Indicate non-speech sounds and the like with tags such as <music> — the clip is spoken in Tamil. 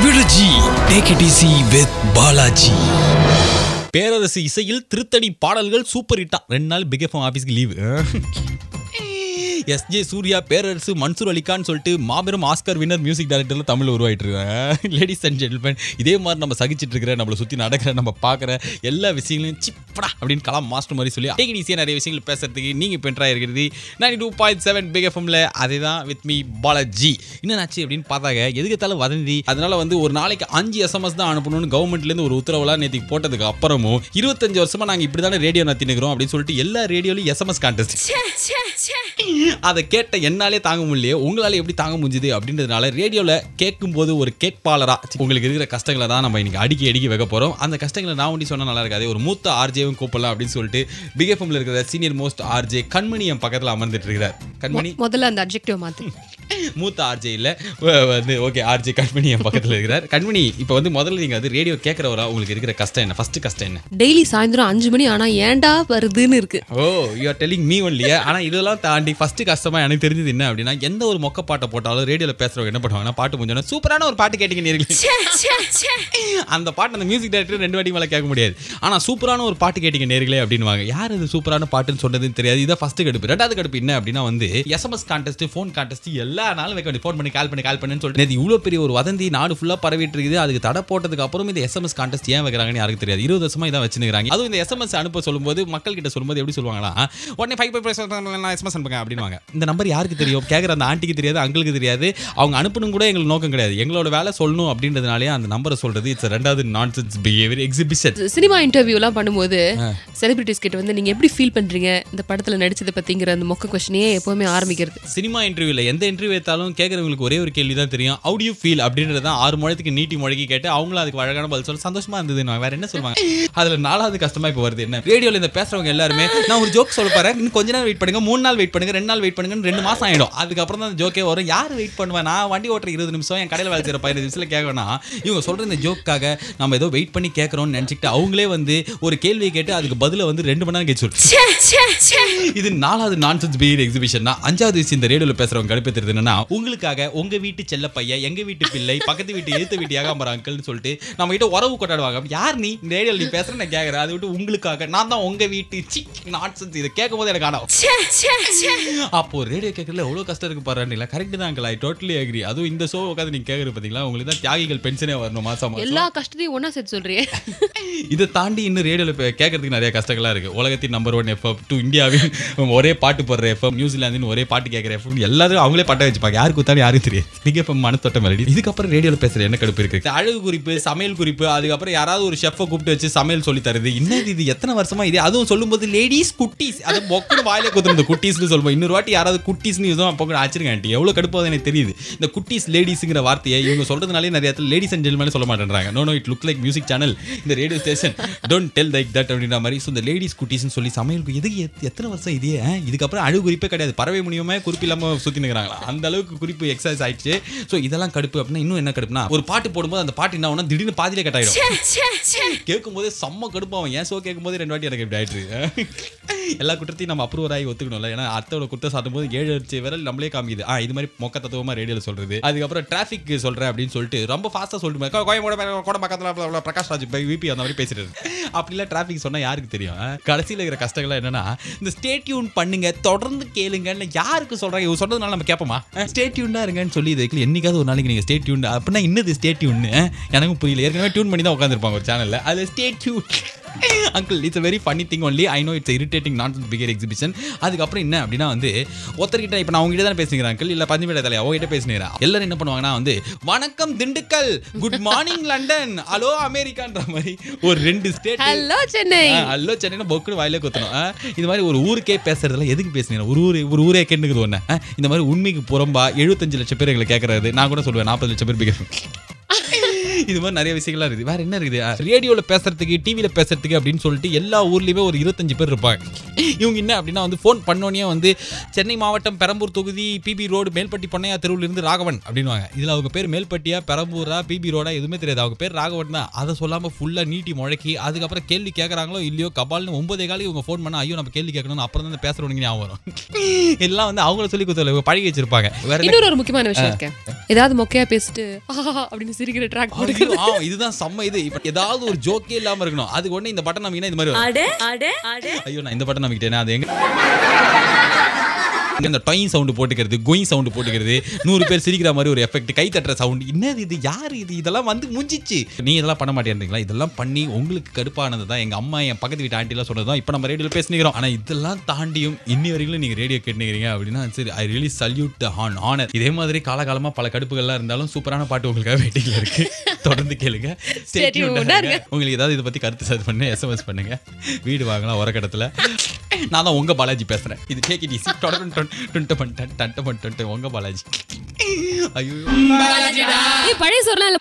தமிழஜி take it it with Balaji. Perarasu இசையில் திருத்தணி பாடல்கள் சூப்பர் ஹிட்டா ரெண்டு நாள் பிகேஃபம் ஆஃபீஸ்க்கு லீவு எஸ்ஜே சூர்யா பேரரசு மன்சூர் அலிகான் சொல்லிட்டு மாபெரும் ஆஸ்கர் வின்னர் மியூசிக் டைரக்டர்ல தமிழ் உருவாயிட்டு இருக்காங்க லேடிஸ் அண்ட் ஜென்டில்மேன் இதே மாதிரி நம்ம சகிச்சிட்டு இருக்கிற நம்மளை சுற்றி நடக்கிற நம்ம பார்க்குற எல்லா விஷயங்களையும் சிப்படா அப்படின்னு கலாம் மாஸ்டர் மாதிரி சொல்லி டேக் ஈஸியாக நிறைய விஷயங்கள் பேசுறதுக்கு நீங்கள் பென்ட்ராக இருக்கிறது ninety two point seven big எஃப்எம்ல அதே தான் வித் மீ பாலாஜி. என்னன்னாச்சு அப்படின்னு பார்த்தாங்க எதுக்கத்தாலும் வதந்தி. அதனால வந்து ஒரு நாளைக்கு அஞ்சு எஸ்எம்எஸ் தான் அனுப்பணும்னு கவர்மெண்ட்லேருந்து ஒரு உத்தரவுலாம் நேற்றுக்கு போட்டதுக்கு அப்புறமும் இருபத்தஞ்சு வருஷமா நாங்கள் இப்படி தானே ரேடியோ நடத்தினுக்கிறோம் அப்படின்னு சொல்லிட்டு எல்லா ரேடியோலையும் எஸ்எம்எஸ் கான்டெஸ்ட் அதை கேட்ட என்னாலே தாங்க முடியலையே உங்களால எப்படி தாங்க முடிஞ்சுது அப்படின்றதுனால ரேடியோவில் கேட்கும்போது ஒரு கேட்பாளரா உங்களுக்கு இருக்கிற கஷ்டங்களை தான் நம்ம இன்னைக்கு அடிக்கி அடிக்கி வைக்க போறோம். அந்த கஷ்டங்களை நான் ஒண்டி சொன்னா நல்லா இருக்காது. ஒரு மூத்த ஆர்ஜேவும் கூப்பிடலாம் அப்படின்னு சொல்லிட்டு பிகேஃபம்ல இருக்கிற சீனியர் மோஸ்ட் ஆர்ஜே கண்மணி என் பக்கத்தில் அமர்ந்துட்டு இருக்கிறார். கண்மணி? முதல்ல அந்த அப்ஜெக்டிவ் மாத்து. <laughs> மூத்த ஆர்ஜே இல்ல. வந்து ஓகே ஆர்ஜே கண்மணி என் பக்கத்தில் இருக்கிறார். கண்மணி இப்போ வந்து முதல்ல நீங்க வந்து ரேடியோ கேட்குறவரா உங்களுக்கு இருக்கிற கஷ்டம் என்ன? ஃபர்ஸ்ட் கஷ்டம் என்ன? டெய்லி சாயந்தரம் அஞ்சு மணி ஆனா ஏன்டா வருதுன்னு இருக்கு. Oh you are telling me ஒன்லியே ஆனால் இதெல்லாம் தாண்டி ஃபர்ஸ்ட் கஷ்டமா எனக்கு தெரிஞ்சது என்ன அப்படின்னா எந்த ஒரு மொக்க பாட்டை போட்டாலும் ரேடியோவில் பேசுறவங்க என்ன பண்ணுவாங்கன்னா பாட்டு முடிஞ்சோன்னா சூப்பரான ஒரு பாட்டு கேட்டீங்க நேர்களே அந்த பாட்டு அந்த மியூசிக் டைரக்டர் ரெண்டு வாட்டி மேலே கேட்க முடியாது. ஆனால் சூப்பரான ஒரு பாட்டு கேட்டீங்க நேர்களே அப்படின்னுவாங்க. யார் இது சூப்பரான பாட்டுன்னு சொன்னதுன்னு தெரியாது. இதான் ஃபர்ஸ்ட் கடுப்பு. ரெண்டாவது கடுப்பு என்ன அப்படின்னா வந்து எஸ்எம்எஸ் கான்டெஸ்ட் ஃபோன் கான்டெஸ்ட் எல்லா நாளும் வைக்க வேண்டிய ஃபோன் பண்ணி கால் பண்ணி கால் பண்ணுன்னு சொல்லிட்டு இவ்வளோ பெரிய ஒரு வதந்தி நாடு ஃபுல்லாக பரவிட்டு இருக்குது. அதுக்கு தடை போட்டதுக்கு அப்புறம் இந்த எஸ்எம்எஸ் கான்டெஸ்ட் ஏன் வைக்கிறாங்கன்னு யாருக்கு தெரியாது. இருபது வருஷமா இதான் வச்சுருக்காங்க அதுவும் இந்த எஸ்எம்எஸ் அனுப்ப சொல்லும்போது மக்கள் கிட்ட சொல்லும்போது எப்படி சொல்லுவாங்களா உடனே ஃபைவ் ஃபைவ் எஸ்எம்எஸ் அனுப்புங்க அப்படின்வாங்க இந்த நம்பர் யாருக்கு தெரியும்? கேட்குற அந்த ஆண்டிக்கு தெரியாது அங்களுக்கு தெரியாது. அவங்க அனுப்பணும் கூட எங்களுக்கு நோக்கம் கிடையாது. எங்களோட வேலை சொல்லணும் அப்படின்றதுனாலே அந்த நம்பரை சொல்றது. இட்ஸ் ரெண்டாவது நான்சென்ஸ் பிஹேவியர் எக்ஸிபிஷன் சினிமா இன்டர்வியூலாம் பண்ணும்போது செலிபிரிட்டிஸ் கிட்ட வந்து நீங்க எப்படி ஃபீல் பண்றீங்க? இந்த படத்துல நடிச்சதை பத்திங்கிற அந்த மொக்க கொஸ்டினே எப்பவுமே ஆரம்பிக்கிறது? சினிமா இன்டர்வியூல எந்த இன்டர்வியூ எடுத்தாலும் கேட்கறவங்களுக்கு ஒரே ஒரு கேள்வி தான் தெரியும் ஹவு யூ ஃபீல் அப்படின்றது தான் ஆறு முழத்துக்கு நீட்டி முழக்கி கேட்டு அவங்களும் அதுக்கு அழகான பதில் சொல்ல சந்தோஷமா இருந்ததுன்னு வேற என்ன சொல்லுவாங்க? அதுல நாலாவது கஷ்டமா இப்போ வருது என்ன? ரேடியோல இந்த பேசுறவங்க எல்லாருமே நான் ஒரு ஜோக் சொல்ல இன்னும் கொஞ்ச நேரம் வெயிட் பண்ணுங்க. மூணு நாள் வெயிட் பண்ணுங்க. ரெண்டு நாள் வெயிட் பண்ணுங்க ரெண்டு மாசம் ஆயிடும். அதுக்கப்புறம் தான் ஜோக்கே வரும். யார் வெயிட் பண்ணுவேன் நான் வண்டி ஓட்டுற இருபது நிமிஷம் என் கடையில் வேலை செய்யற பதினஞ்சு நிமிஷத்துல கேட்கணும் இவங்க சொல்ற இந்த ஜோக்காக நம்ம ஏதோ வெயிட் பண்ணி கேட்கறோம்னு நினைச்சிட்டு அவங்களே வந்து ஒரு கேள்வியை கேட்டு அதுக்கு பதில வந்து ரெண்டு மணி நேரம் கேச்சு இது நாலாவது நான்சென்ஸ் பிஹேவியர் எக்ஸிபிஷன் தான் அஞ்சாவது விஷயம் இந்த ரேடியோல பேசுறவங்க கடுப்பேத்துறது என்னன்னா உங்களுக்காக உங்க வீட்டு செல்ல பையன் எங்க வீட்டு பிள்ளை பக்கத்து வீட்டு எழுத்து வீட்டு ஏகாம்பரம் அங்கிள்னு சொல்லிட்டு நம்ம கிட்ட உறவு கொண்டாடுவாங்க. யார் நீ? இந்த ரேடியோல நீ பேசுற நான் கேட்கறேன் அதை விட்டு உங்களுக்காக நான் தான் உங்க வீட்டு சி நான்சென்ஸ் இதை கேட்கும் போது எனக்கு ஆனா அப்போ ரேடியோ கேட்கறதுல எவ்வளவு கஷ்டம் இருக்கு பாருங்களா கரெக்ட் தான் அங்கிள் ஐ டோட்டலி அக்ரி அதுவும் இந்த ஷோ உட்காந்து நீங்க கேட்கறது பாத்தீங்களா? உங்களுக்கு தான் தியாகிகள் பென்ஷனே வரணும் மாசம். எல்லா கஷ்டத்தையும் ஒண்ணா சேர்த்து சொல்றியே. <laughs> இதை தாண்டி இன்னும் ரேடியோவில் கேட்கறதுக்கு நிறைய கஷ்டங்களா இருக்கு. உலகத்தின் நம்பர் ஒன் எஃப்எம் டூ இந்தியாவின் <laughs> ஒரே பாட்டு போடுற எஃப்எம் நியூசிலாந்தின் ஒரே பாட்டு கேட்குற எஃப்எம் எல்லாரும் அவங்களே பாட்டை வச்சுப்பாங்க. யாருக்கு கொடுத்தாலும் யாரும் தெரியாது. நீங்க இப்போ மனத்தொட்ட மெலடி இதுக்கப்புறம் ரேடியோவில் பேசுற என்ன கடுப்பு இருக்கு? அழகு குறிப்பு சமையல் குறிப்பு அதுக்கப்புறம் யாராவது ஒரு ஷெஃபை கூப்பிட்டு வச்சு சமையல் சொல்லி தருது. என்னது இது? எத்தனை வருஷமா இது? அதுவும் சொல்லும்போது லேடிஸ் குட்டீஸ். அது மொக்கடு வாயில குத்துறது குட்டீஸ்னு சொல்லுவோம் இன்னொரு வாட்டி யாராவது குட்டீஸ்னு யூஸும் அப்போ கூட ஆச்சிருங்க ஆண்டி. எவ்வளோ கடுப்பாவது எனக்கு தெரியுது. இந்த குட்டீஸ் லேடிஸுங்கிற வார்த்தையை இவங்க சொல்றதுனாலே நிறைய இடத்துல லேடிஸ் அண்ட் ஜென்மனே சொல்ல மாட்டேன்றாங்க. No no it look like music channel இந்த radio station don't tell like that அப்படின்ற மாதிரி. ஸோ இந்த லேடிஸ் குட்டீஸ்னு சொல்லி சமையலுக்கு எதுக்கு எத்- எத்தனை வருஷம் இதே? இதுக்கப்புறம் அழகு குறிப்பே கிடையாது. பறவை முடியுமே குறிப்பு இல்லாமல் சுற்றி நிற்கிறாங்களா அந்த அளவுக்கு குறிப்பு எக்ஸசைஸ் ஆயிடுச்சு. ஸோ இதெல்லாம் கடுப்பு அப்படின்னா இன்னும் என்ன கடுப்புனா ஒரு பாட்டு போடும்போது அந்த பாட்டு என்ன ஆகும்னா திடீர்னு பாதியிலே கட் ஆயிடும் கேட்கும்போதே செம்ம கடுப்பாகும். ஏன் ஷோ கேட்கும்போது ரெண்டு வாட்டி எனக்கு இப்படி ஆயிட்டு எல்லா குற்றத்தையும் நம்ம அப்ரூவர் ஆகி ஒத்துக்கணும்ல. ஏன்னா அடுத்தோட குற்றம் சாட்டும் போது ஏழு அடிச்சு விரல் நம்மளே காமிக்குது. ஆ இது மாதிரி மொக்க தத்துவமா ரேடியோல சொல்றது. அதுக்கப்புறம் டிராஃபிக் சொல்றேன் அப்படின்னு சொல்லிட்டு ரொம்ப ஃபாஸ்டா சொல்லிட்டு கோயம்போட கூட பக்கத்துல பிரகாஷ் ராஜ் விபி அந்த மாதிரி பேசிட்டு அப்படிலாம் டிராஃபிக் சொன்னால் யாருக்கு தெரியும்? கடைசியில் இருக்கிற கஷ்டங்கள்லாம் என்னன்னா இந்த ஸ்டேட்யூன் பண்ணுங்க தொடர்ந்து கேளுங்கன்னு யாருக்கு சொல்கிறாங்க இவங்க சொன்னதுனால நம்ம கேட்போமா? ஸ்டேட்யூண்டா இருங்கன்னு சொல்லி இதுக்கு என்னைக்காவது ஒரு நாளைக்கு நீங்கள் ஸ்டேட்யூன் அப்படின்னா இன்னது ஸ்டேட்யூன்னு எனக்கும் புரியல. ஏற்கனவே டியூன் பண்ணி தான் உட்காந்துருப்பாங்க ஒரு சேனலில் அது stay tuned uncle it's very funny thing only I know it's irritating நான் பிகர் எக்ஸிபிஷன் அதுக்கப்புறம் என்ன அப்படின்னா வந்து ஒருத்தர்கிட்ட இப்போ நான் உங்ககிட்ட தான் பேசுகிறேன் அங்கிள் இல்லை பஞ்சமேட தலையா அவங்ககிட்ட பேசுகிறேன் எல்லாரும் என்ன பண்ணுவாங்கன்னா வந்து வணக்கம் Dindigul good morning London hello அமெரிக்கான்ற மாதிரி ஒரு ரெண்டு state hello Chennai. Hello Chennai பொக்குன்னு வாயிலே குத்தணும். இது மாதிரி ஒரு ஊருக்கே பேசுறதுல எதுக்கு பேசுனீங்க? ஒரு ஊர் ஒரு ஊரே கேட்டுக்குது ஒன்று இந்த மாதிரி உண்மைக்கு புறம்பா எழுபத்தஞ்சு லட்சம் பேர் எங்களை கேட்கறாரு நான் கூட சொல்லுவேன் நாற்பது லட்சம் பேர் பிகர் இது மாதிரி நிறைய விஷயங்கள்லாம் இருக்குது. வேற என்ன இருக்குது? ரேடியோல பேசுறதுக்கு டிவியில பேசுறதுக்கு அப்படின்னு சொல்லிட்டு எல்லா ஊர்லயுமே ஒரு இருபத்தஞ்சு பேர் இருப்பாங்க. இவங்க என்ன அப்படின்னா வந்து ஃபோன் பண்ணோன்னே வந்து சென்னை மாவட்டம் பெரம்பூர் தொகுதி பிபி ரோடு மேல்பட்டி பொன்னையா தெருவில் இருந்து ராகவன் அப்படின்னுவாங்க. இதுல அவங்க பேர் மேல்பட்டியா பெரம்பூரா பிபி ரோடா எதுவுமே தெரியாது. அவங்க பேர் ராகவன் தான். அதை சொல்லாம ஃபுல்லா நீட்டி முழக்கி அதுக்கப்புறம் கேள்வி கேட்கறாங்களோ இல்லையோ கபால்னு ஒன்பதே காலி இவங்க ஃபோன் பண்ணா ஐயோ நம்ம கேள்வி கேட்கணும் அப்புறம் தான் பேசுறவங்க ஞாபகம் வரும். எல்லாம் வந்து அவங்கள சொல்லி கொடுத்தல பழகி வச்சிருப்பாங்க. வேற இன்னொரு ஒரு முக்கியமான விஷயம் இருக்கேன். ஏதாவது மொக்கையா பேசிட்டு அப்படின்னு சிரிக்கிற ட்ராக் இதுதான் செம்ம இது. இப்ப ஏதாவது ஒரு ஜோக்கே இல்லாம இருக்கணும். அது ஒண்ணு இந்த பட்டன் நமக்கு இந்த மாதிரி வரும். அட அட அட. ஐயோ நான் இந்த பட்டன் நம்பிக்கிட்டேன் அது எங்க இந்த டொயின் சவுண்ட் போட்டுக்கிறது கோயிங் சவுண்ட் போட்டுக்கிறது நூறு பேர் சிரிக்கிற மாதிரி ஒரு எஃபெக்ட் கை தட்டுற சவுண்ட் என்னது இது? யார் இது? இதெல்லாம் வந்து முடிஞ்சிச்சு நீ இதெல்லாம் பண்ண மாட்டேன்றீங்களா? இதெல்லாம் பண்ணி உங்களுக்கு கடுப்பானது தான் எங்க அம்மா என் பக்கத்து வீட்டு ஆண்டிலாம் சொன்னது தான் இப்போ நம்ம ரேடியோவில் பேசிக்கிறோம் ஆனா இதெல்லாம் தாண்டியும் இன்னி வரைக்கும் நீங்க ரேடியோ கேட்டுக்கிறீங்க அப்படின்னா சரி I really salute on honour இதே மாதிரி காலகாலமா பல கடுப்புகள்லாம் இருந்தாலும் சூப்பரான பாட்டு உங்களுக்காக வெயிட்டிங்ல இருக்கு. தொடர்ந்து கேளுங்க. உங்களுக்கு ஏதாவது இதை பத்தி கருத்து சரி பண்ணு எஸ்எம்எஸ் பண்ணுங்க. வீடு வாங்கலாம் உரக்கடத்துல. நான் தான் உங்க பாலாஜி பேசுறேன் இது டேக் இட் ஈஸி தொடர்ந்து டுன்ட்டு பண்ணிட்டேன் டன்ட்டு பண்ணிட்டு உங்க பாலாஜி ஐயோ ஏய், பழைய சொல்லாம் இல்ல